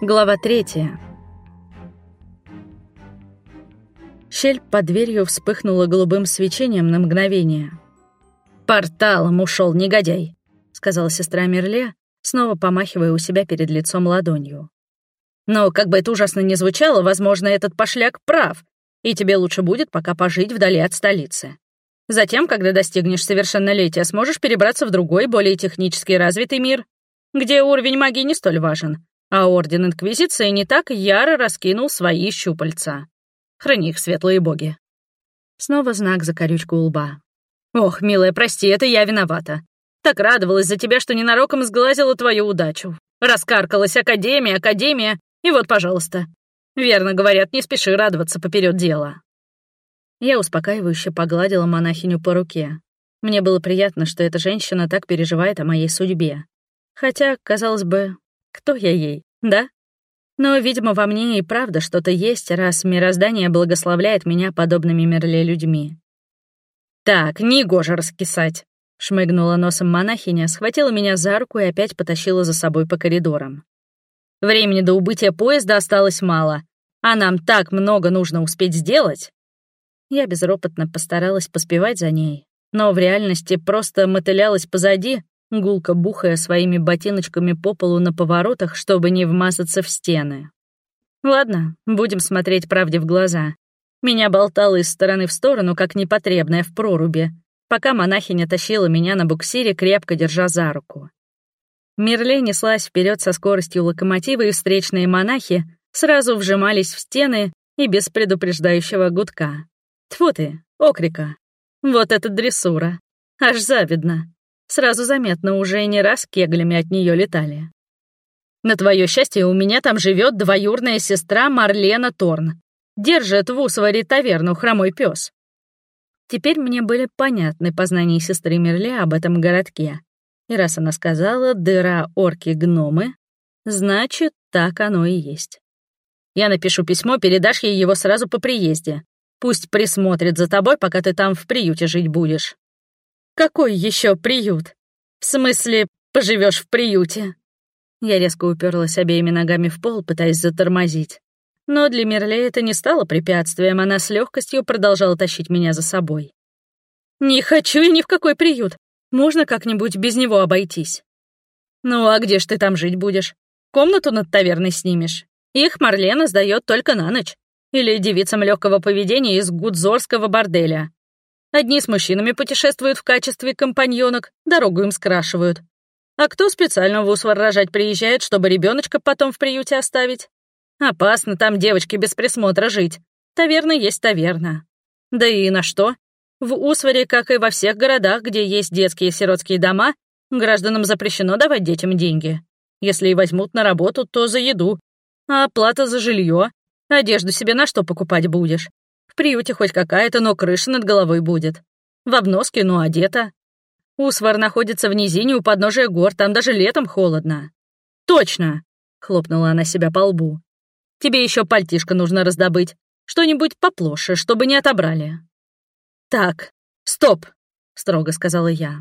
Глава третья. Щель под дверью вспыхнула голубым свечением на мгновение. «Порталом ушел негодяй», — сказала сестра Мерле, снова помахивая у себя перед лицом ладонью. «Но как бы это ужасно ни звучало, возможно, этот пошляк прав, и тебе лучше будет пока пожить вдали от столицы. Затем, когда достигнешь совершеннолетия, сможешь перебраться в другой, более технически развитый мир, где уровень магии не столь важен, а Орден Инквизиции не так яро раскинул свои щупальца. Храни их, светлые боги. Снова знак за корючку лба. «Ох, милая, прости, это я виновата. Так радовалась за тебя, что ненароком сглазила твою удачу. Раскаркалась Академия, Академия, и вот, пожалуйста. Верно говорят, не спеши радоваться поперед дела». Я успокаивающе погладила монахиню по руке. Мне было приятно, что эта женщина так переживает о моей судьбе. Хотя, казалось бы, кто я ей, да? Но, видимо, во мне и правда что-то есть, раз мироздание благословляет меня подобными Мерле людьми. «Так, не гоже раскисать!» — шмыгнула носом монахиня, схватила меня за руку и опять потащила за собой по коридорам. «Времени до убытия поезда осталось мало, а нам так много нужно успеть сделать!» Я безропотно постаралась поспевать за ней, но в реальности просто мотылялась позади, гулко бухая своими ботиночками по полу на поворотах, чтобы не вмазаться в стены. Ладно, будем смотреть правде в глаза. Меня болтало из стороны в сторону, как непотребная в проруби, пока монахиня тащила меня на буксире, крепко держа за руку. Мерле неслась вперед со скоростью локомотива, и встречные монахи сразу вжимались в стены и без предупреждающего гудка. Тьфу ты, окрика. Вот это дрессура. Аж завидно. Сразу заметно, уже не раз кеглями от нее летали. На твое счастье, у меня там живет двоюрная сестра Марлена Торн. Держит в Усваре таверну хромой пес. Теперь мне были понятны познания сестры Мерле об этом городке. И раз она сказала «дыра, орки, гномы», значит, так оно и есть. Я напишу письмо, передашь ей его сразу по приезде. Пусть присмотрит за тобой, пока ты там в приюте жить будешь. Какой еще приют? В смысле, поживешь в приюте? Я резко уперлась обеими ногами в пол, пытаясь затормозить. Но для Мерле это не стало препятствием, она с легкостью продолжала тащить меня за собой. «Не хочу я ни в какой приют. Можно как-нибудь без него обойтись?» «Ну а где ж ты там жить будешь? Комнату над таверной снимешь? Их Марлена сдает только на ночь. Или девицам легкого поведения из гудзорского борделя. Одни с мужчинами путешествуют в качестве компаньонок, дорогу им скрашивают. А кто специально в Усвар рожать приезжает, чтобы ребеночка потом в приюте оставить? Опасно там девочке без присмотра жить. Таверна есть таверна. Да и на что? В Усваре, как и во всех городах, где есть детские сиротские дома, гражданам запрещено давать детям деньги. Если и возьмут на работу, то за еду. А оплата за жилье? Одежду себе на что покупать будешь? В приюте хоть какая-то, но крыша над головой будет. В обноске, но одета. Усвар находится в низине у подножия гор, там даже летом холодно. Точно! Хлопнула она себя по лбу. Тебе еще пальтишко нужно раздобыть. Что-нибудь поплоше, чтобы не отобрали. Так, стоп, строго сказала я.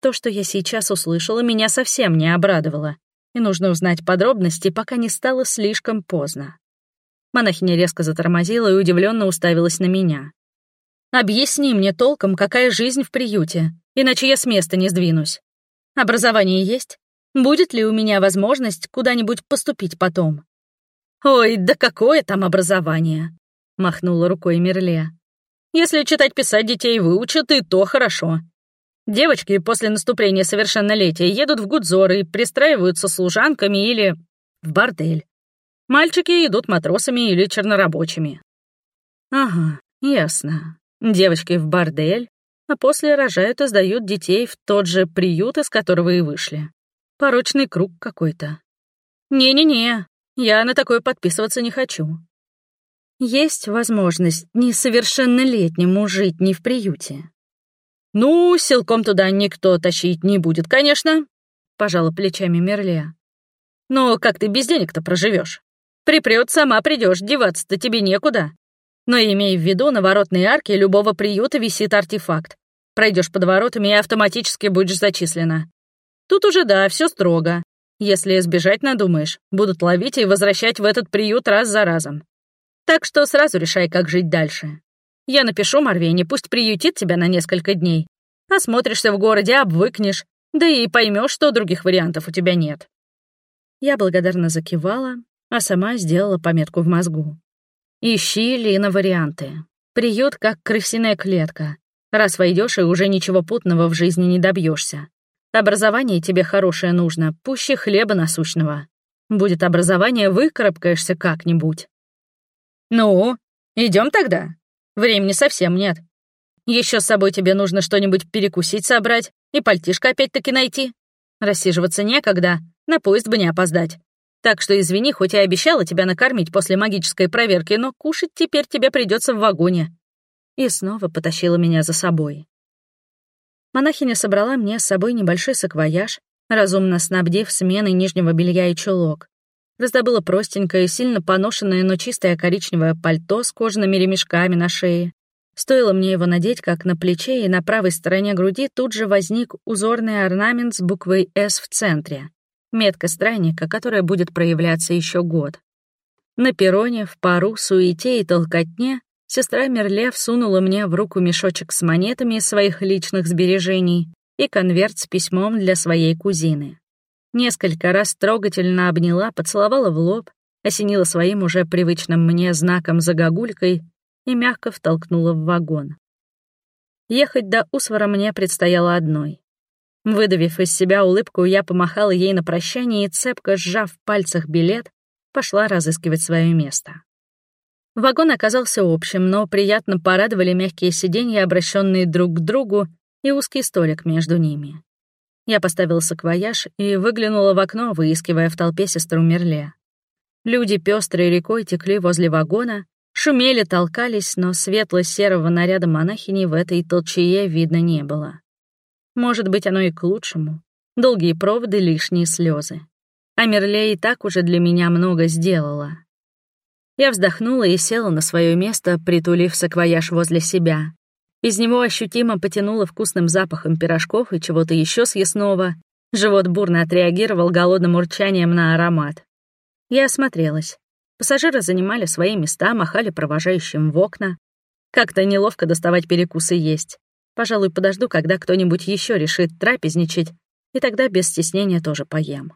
То, что я сейчас услышала, меня совсем не обрадовало, и нужно узнать подробности, пока не стало слишком поздно. Монахиня резко затормозила и удивленно уставилась на меня. «Объясни мне толком, какая жизнь в приюте, иначе я с места не сдвинусь. Образование есть? Будет ли у меня возможность куда-нибудь поступить потом?» «Ой, да какое там образование!» — махнула рукой Мерле. «Если читать-писать детей выучат, и то хорошо. Девочки после наступления совершеннолетия едут в Гудзор и пристраиваются служанками или в бордель. Мальчики идут матросами или чернорабочими. Ага, ясно. Девочки в бордель, а после рожают и сдают детей в тот же приют, из которого и вышли. Порочный круг какой-то. Не-не-не, я на такое подписываться не хочу. Есть возможность несовершеннолетнему жить не в приюте. Ну, силком туда никто тащить не будет, конечно, пожала плечами Мерле. Но как ты без денег-то проживешь? Припрёт, сама придешь, деваться-то тебе некуда. Но имей в виду, на воротной арке любого приюта висит артефакт. Пройдешь под воротами и автоматически будешь зачислена. Тут уже да, все строго. Если сбежать надумаешь, будут ловить и возвращать в этот приют раз за разом. Так что сразу решай, как жить дальше. Я напишу Марвене, пусть приютит тебя на несколько дней. Осмотришься в городе, обвыкнешь, да и поймешь, что других вариантов у тебя нет. Я благодарно закивала, а сама сделала пометку в мозгу. Ищи, Лина, варианты. Приют как крысиная клетка. Раз войдешь и уже ничего путного в жизни не добьешься. Образование тебе хорошее нужно, пуще хлеба насущного. Будет образование, выкарабкаешься как-нибудь. Ну, идем тогда. Времени совсем нет. Еще с собой тебе нужно что-нибудь перекусить собрать и пальтишко опять-таки найти. Рассиживаться некогда, на поезд бы не опоздать. Так что извини, хоть и обещала тебя накормить после магической проверки, но кушать теперь тебе придется в вагоне. И снова потащила меня за собой. Монахиня собрала мне с собой небольшой саквояж, разумно снабдив сменой нижнего белья и чулок. Раздобыла простенькое, сильно поношенное, но чистое коричневое пальто с кожаными ремешками на шее. Стоило мне его надеть, как на плече и на правой стороне груди тут же возник узорный орнамент с буквой «С» в центре метка странника, которая будет проявляться еще год. На перроне, в пару, суете и толкотне сестра Мерле всунула мне в руку мешочек с монетами своих личных сбережений и конверт с письмом для своей кузины. Несколько раз трогательно обняла, поцеловала в лоб, осенила своим уже привычным мне знаком загогулькой и мягко втолкнула в вагон. Ехать до Усвара мне предстояло одной. Выдавив из себя улыбку, я помахала ей на прощание и, цепко сжав в пальцах билет, пошла разыскивать свое место. Вагон оказался общим, но приятно порадовали мягкие сиденья, обращенные друг к другу, и узкий столик между ними. Я поставила саквояж и выглянула в окно, выискивая в толпе сестру Мерле. Люди пестрой рекой текли возле вагона, шумели, толкались, но светло-серого наряда монахини в этой толчее видно не было. Может быть, оно и к лучшему. Долгие проводы, лишние слезы. А Мерле и так уже для меня много сделала. Я вздохнула и села на свое место, притулив саквояж возле себя. Из него ощутимо потянуло вкусным запахом пирожков и чего-то еще съестного. Живот бурно отреагировал голодным урчанием на аромат. Я осмотрелась. Пассажиры занимали свои места, махали провожающим в окна. Как-то неловко доставать перекусы есть. Пожалуй, подожду, когда кто-нибудь еще решит трапезничать, и тогда без стеснения тоже поем.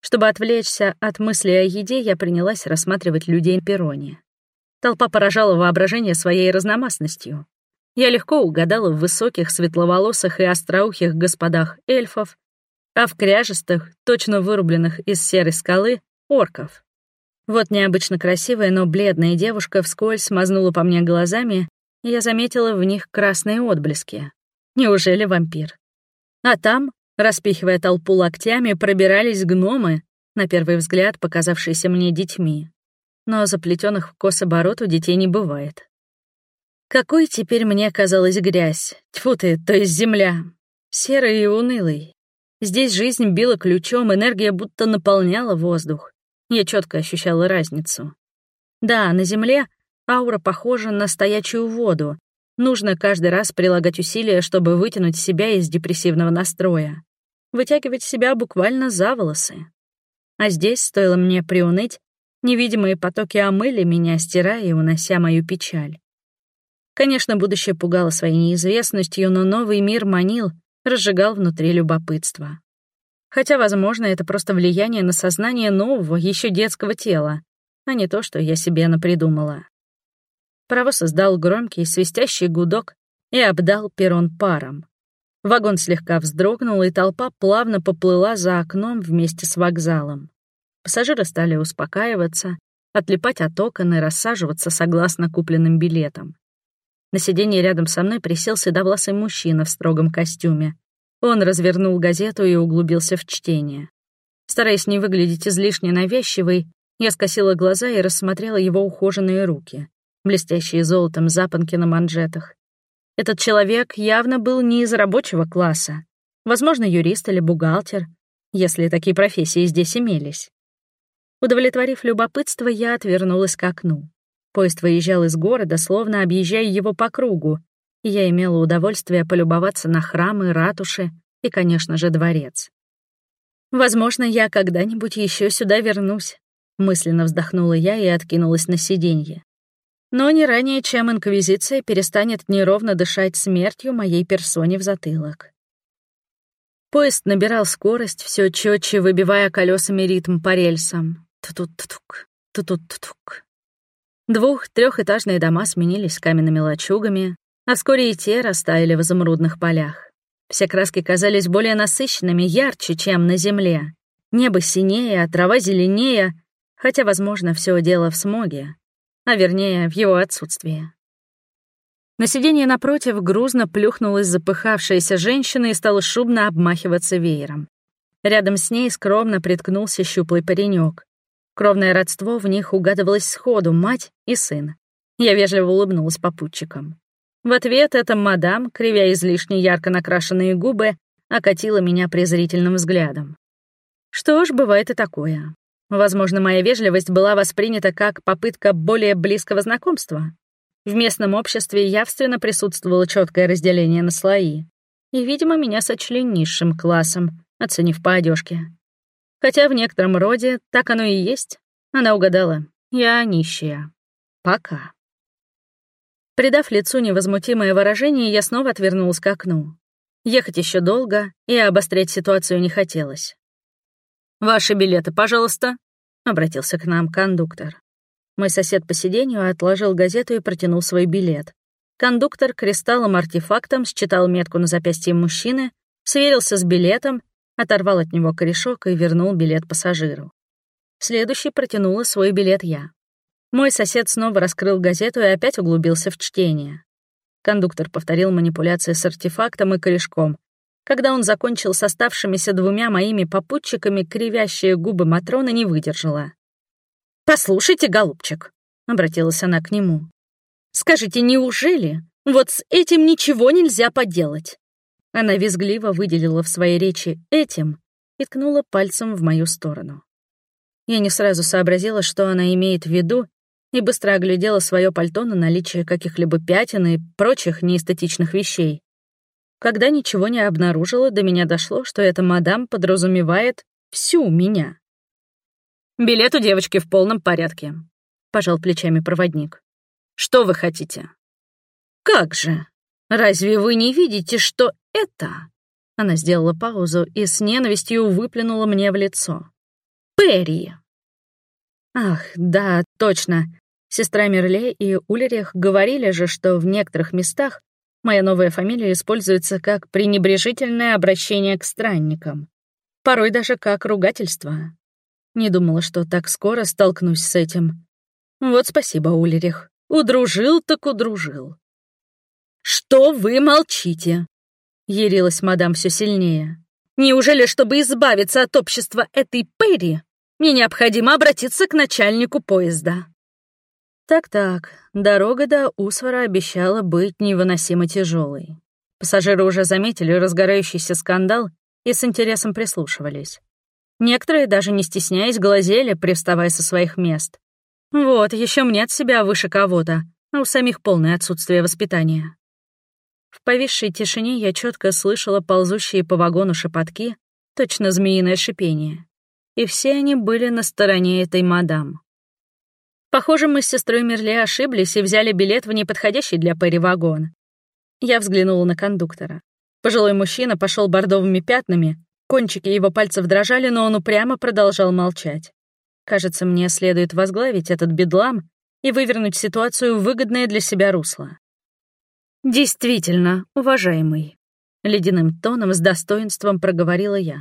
Чтобы отвлечься от мысли о еде, я принялась рассматривать людей на перроне. Толпа поражала воображение своей разномастностью. Я легко угадала в высоких, светловолосых и остроухих господах эльфов, а в кряжестых, точно вырубленных из серой скалы, орков. Вот необычно красивая, но бледная девушка вскользь мазнула по мне глазами я заметила в них красные отблески. Неужели вампир? А там, распихивая толпу локтями, пробирались гномы, на первый взгляд показавшиеся мне детьми. Но заплетенных в кособорот у детей не бывает. Какой теперь мне казалась грязь, тьфу ты, то есть земля, серый и унылый. Здесь жизнь била ключом, энергия будто наполняла воздух. Я четко ощущала разницу. Да, на земле Аура похожа на стоячую воду. Нужно каждый раз прилагать усилия, чтобы вытянуть себя из депрессивного настроя. Вытягивать себя буквально за волосы. А здесь, стоило мне приуныть, невидимые потоки омыли меня, стирая и унося мою печаль. Конечно, будущее пугало своей неизвестностью, но новый мир манил, разжигал внутри любопытство. Хотя, возможно, это просто влияние на сознание нового, еще детского тела, а не то, что я себе напридумала. Паровоз издал громкий свистящий гудок и обдал перрон паром. Вагон слегка вздрогнул, и толпа плавно поплыла за окном вместе с вокзалом. Пассажиры стали успокаиваться, отлипать от окон и рассаживаться согласно купленным билетам. На сиденье рядом со мной присел седовласый мужчина в строгом костюме. Он развернул газету и углубился в чтение. Стараясь не выглядеть излишне навязчивой, я скосила глаза и рассмотрела его ухоженные руки блестящие золотом запонки на манжетах. Этот человек явно был не из рабочего класса. Возможно, юрист или бухгалтер, если такие профессии здесь имелись. Удовлетворив любопытство, я отвернулась к окну. Поезд выезжал из города, словно объезжая его по кругу, и я имела удовольствие полюбоваться на храмы, ратуши и, конечно же, дворец. Возможно, я когда-нибудь еще сюда вернусь. Мысленно вздохнула я и откинулась на сиденье. Но не ранее, чем Инквизиция перестанет неровно дышать смертью моей персоне в затылок. Поезд набирал скорость, все четче выбивая колесами ритм по рельсам. Ту-тут-тук, ту-тут-тук. Двух-трехэтажные дома сменились каменными лачугами, а вскоре и те растаяли в изумрудных полях. Все краски казались более насыщенными, ярче, чем на земле. Небо синее, а трава зеленее, хотя, возможно, все дело в смоге, а вернее, в его отсутствии. На сиденье напротив грузно плюхнулась запыхавшаяся женщина и стала шумно обмахиваться веером. Рядом с ней скромно приткнулся щуплый паренек. Кровное родство в них угадывалось сходу, мать и сын. Я вежливо улыбнулась попутчикам. В ответ эта мадам, кривя излишне ярко накрашенные губы, окатила меня презрительным взглядом. Что ж, бывает и такое. Возможно, моя вежливость была воспринята как попытка более близкого знакомства. В местном обществе явственно присутствовало четкое разделение на слои. И, видимо, меня сочли низшим классом, оценив по одежке. Хотя в некотором роде так оно и есть. Она угадала. Я нищая. Пока. Придав лицу невозмутимое выражение, я снова отвернулась к окну. Ехать еще долго, и обострять ситуацию не хотелось. «Ваши билеты, пожалуйста», — обратился к нам кондуктор. Мой сосед по сиденью отложил газету и протянул свой билет. Кондуктор кристаллом-артефактом считал метку на запястье мужчины, сверился с билетом, оторвал от него корешок и вернул билет пассажиру. Следующий протянула свой билет я. Мой сосед снова раскрыл газету и опять углубился в чтение. Кондуктор повторил манипуляции с артефактом и корешком, когда он закончил с оставшимися двумя моими попутчиками, кривящие губы Матрона не выдержала. «Послушайте, голубчик», — обратилась она к нему. «Скажите, неужели вот с этим ничего нельзя поделать?» Она визгливо выделила в своей речи «этим» и ткнула пальцем в мою сторону. Я не сразу сообразила, что она имеет в виду, и быстро оглядела свое пальто на наличие каких-либо пятен и прочих неэстетичных вещей. Когда ничего не обнаружила, до меня дошло, что эта мадам подразумевает всю меня. «Билет у девочки в полном порядке», — пожал плечами проводник. «Что вы хотите?» «Как же? Разве вы не видите, что это...» Она сделала паузу и с ненавистью выплюнула мне в лицо. «Перри!» Ах, да, точно. Сестра Мерле и Улерих говорили же, что в некоторых местах Моя новая фамилия используется как пренебрежительное обращение к странникам. Порой даже как ругательство. Не думала, что так скоро столкнусь с этим. Вот спасибо, Улерих. Удружил так удружил. «Что вы молчите?» — ярилась мадам все сильнее. «Неужели, чтобы избавиться от общества этой Перри, мне необходимо обратиться к начальнику поезда?» Так-так, дорога до Усвара обещала быть невыносимо тяжелой. Пассажиры уже заметили разгорающийся скандал и с интересом прислушивались. Некоторые, даже не стесняясь, глазели, приставая со своих мест. Вот, еще мнет себя выше кого-то, а у самих полное отсутствие воспитания. В повисшей тишине я четко слышала ползущие по вагону шепотки, точно змеиное шипение. И все они были на стороне этой мадам. Похоже, мы с сестрой Мерле ошиблись и взяли билет в неподходящий для Перри вагон. Я взглянула на кондуктора. Пожилой мужчина пошел бордовыми пятнами, кончики его пальцев дрожали, но он упрямо продолжал молчать. Кажется, мне следует возглавить этот бедлам и вывернуть ситуацию в выгодное для себя русло. «Действительно, уважаемый», — ледяным тоном с достоинством проговорила я.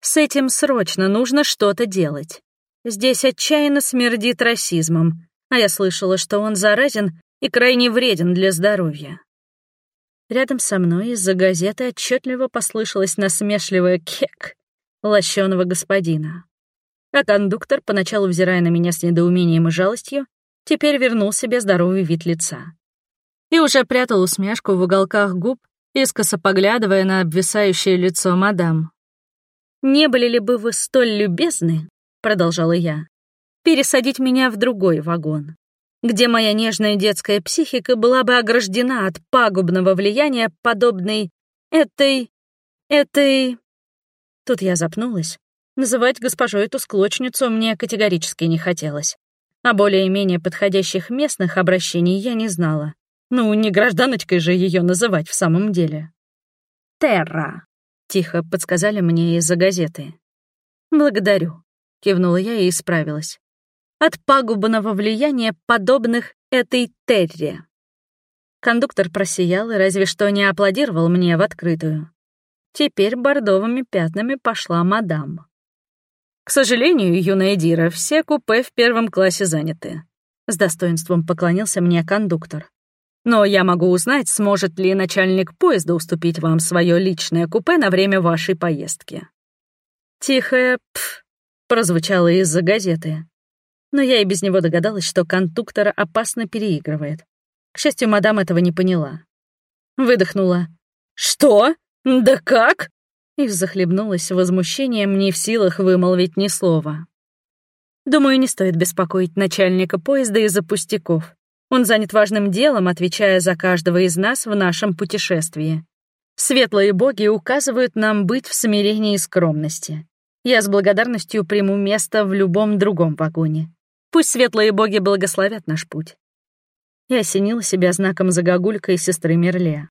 «С этим срочно нужно что-то делать. Здесь отчаянно смердит расизмом, а я слышала, что он заразен и крайне вреден для здоровья. Рядом со мной из-за газеты отчетливо послышалось насмешливое «кек» лощеного господина. А кондуктор, поначалу взирая на меня с недоумением и жалостью, теперь вернул себе здоровый вид лица. И уже прятал усмешку в уголках губ, искоса поглядывая на обвисающее лицо мадам. «Не были ли бы вы столь любезны, продолжала я, пересадить меня в другой вагон, где моя нежная детская психика была бы ограждена от пагубного влияния подобной этой... этой... Тут я запнулась, Называть госпожой эту склочницу мне категорически не хотелось. А более-менее подходящих местных обращений я не знала. Ну, не гражданочкой же ее называть в самом деле. «Терра», — тихо подсказали мне из-за газеты. «Благодарю», — кивнула я и исправилась. «От пагубного влияния подобных этой Терре». Кондуктор просиял и разве что не аплодировал мне в открытую. Теперь бордовыми пятнами пошла мадам. «К сожалению, юная Дира, все купе в первом классе заняты», — с достоинством поклонился мне кондуктор. «Но я могу узнать, сможет ли начальник поезда уступить вам свое личное купе на время вашей поездки». Тихое «пф» прозвучало из-за газеты. Но я и без него догадалась, что кондуктор опасно переигрывает. К счастью, мадам этого не поняла. Выдохнула. «Что? Да как?» и захлебнулась возмущением, не в силах вымолвить ни слова. Думаю, не стоит беспокоить начальника поезда из-за пустяков. Он занят важным делом, отвечая за каждого из нас в нашем путешествии. Светлые боги указывают нам быть в смирении и скромности. Я с благодарностью приму место в любом другом вагоне. Пусть светлые боги благословят наш путь. Я осенила себя знаком загогулькой сестры Мерле.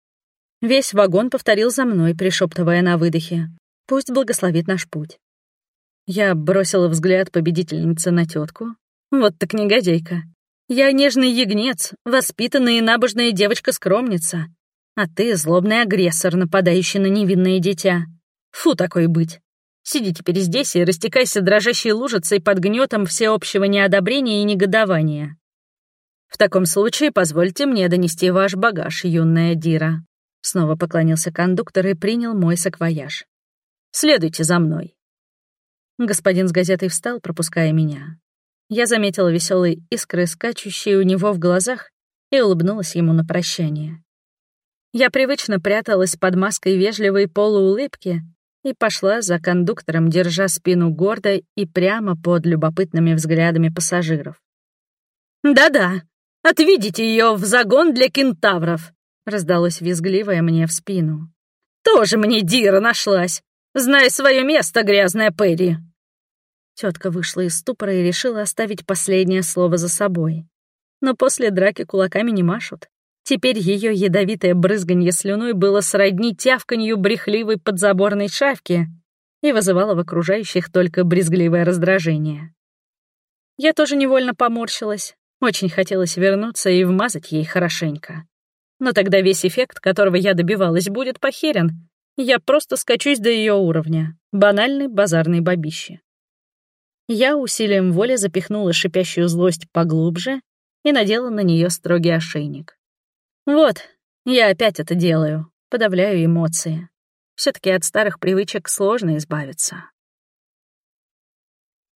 Весь вагон повторил за мной, пришептывая на выдохе. «Пусть благословит наш путь». Я бросила взгляд победительницы на тетку. Вот так негодяйка. Я нежный ягнец, воспитанная и набожная девочка-скромница. А ты злобный агрессор, нападающий на невинное дитя. Фу такой быть. Сиди теперь здесь и растекайся дрожащей лужицей под гнетом всеобщего неодобрения и негодования. В таком случае позвольте мне донести ваш багаж, юная Дира. Снова поклонился кондуктор и принял мой саквояж. «Следуйте за мной». Господин с газетой встал, пропуская меня. Я заметила веселые искры, скачущие у него в глазах, и улыбнулась ему на прощание. Я привычно пряталась под маской вежливой полуулыбки и пошла за кондуктором, держа спину гордо и прямо под любопытными взглядами пассажиров. «Да-да, отведите ее в загон для кентавров», раздалось визгливое мне в спину. «Тоже мне Дира нашлась! Знай свое место, грязная Перри!» Тетка вышла из ступора и решила оставить последнее слово за собой. Но после драки кулаками не машут. Теперь ее ядовитое брызганье слюной было сродни тявканью брехливой подзаборной шавки и вызывало в окружающих только брезгливое раздражение. Я тоже невольно поморщилась. Очень хотелось вернуться и вмазать ей хорошенько. Но тогда весь эффект, которого я добивалась, будет похерен. Я просто скачусь до ее уровня. Банальный базарный бабище. Я усилием воли запихнула шипящую злость поглубже и надела на нее строгий ошейник. Вот, я опять это делаю, подавляю эмоции. все таки от старых привычек сложно избавиться.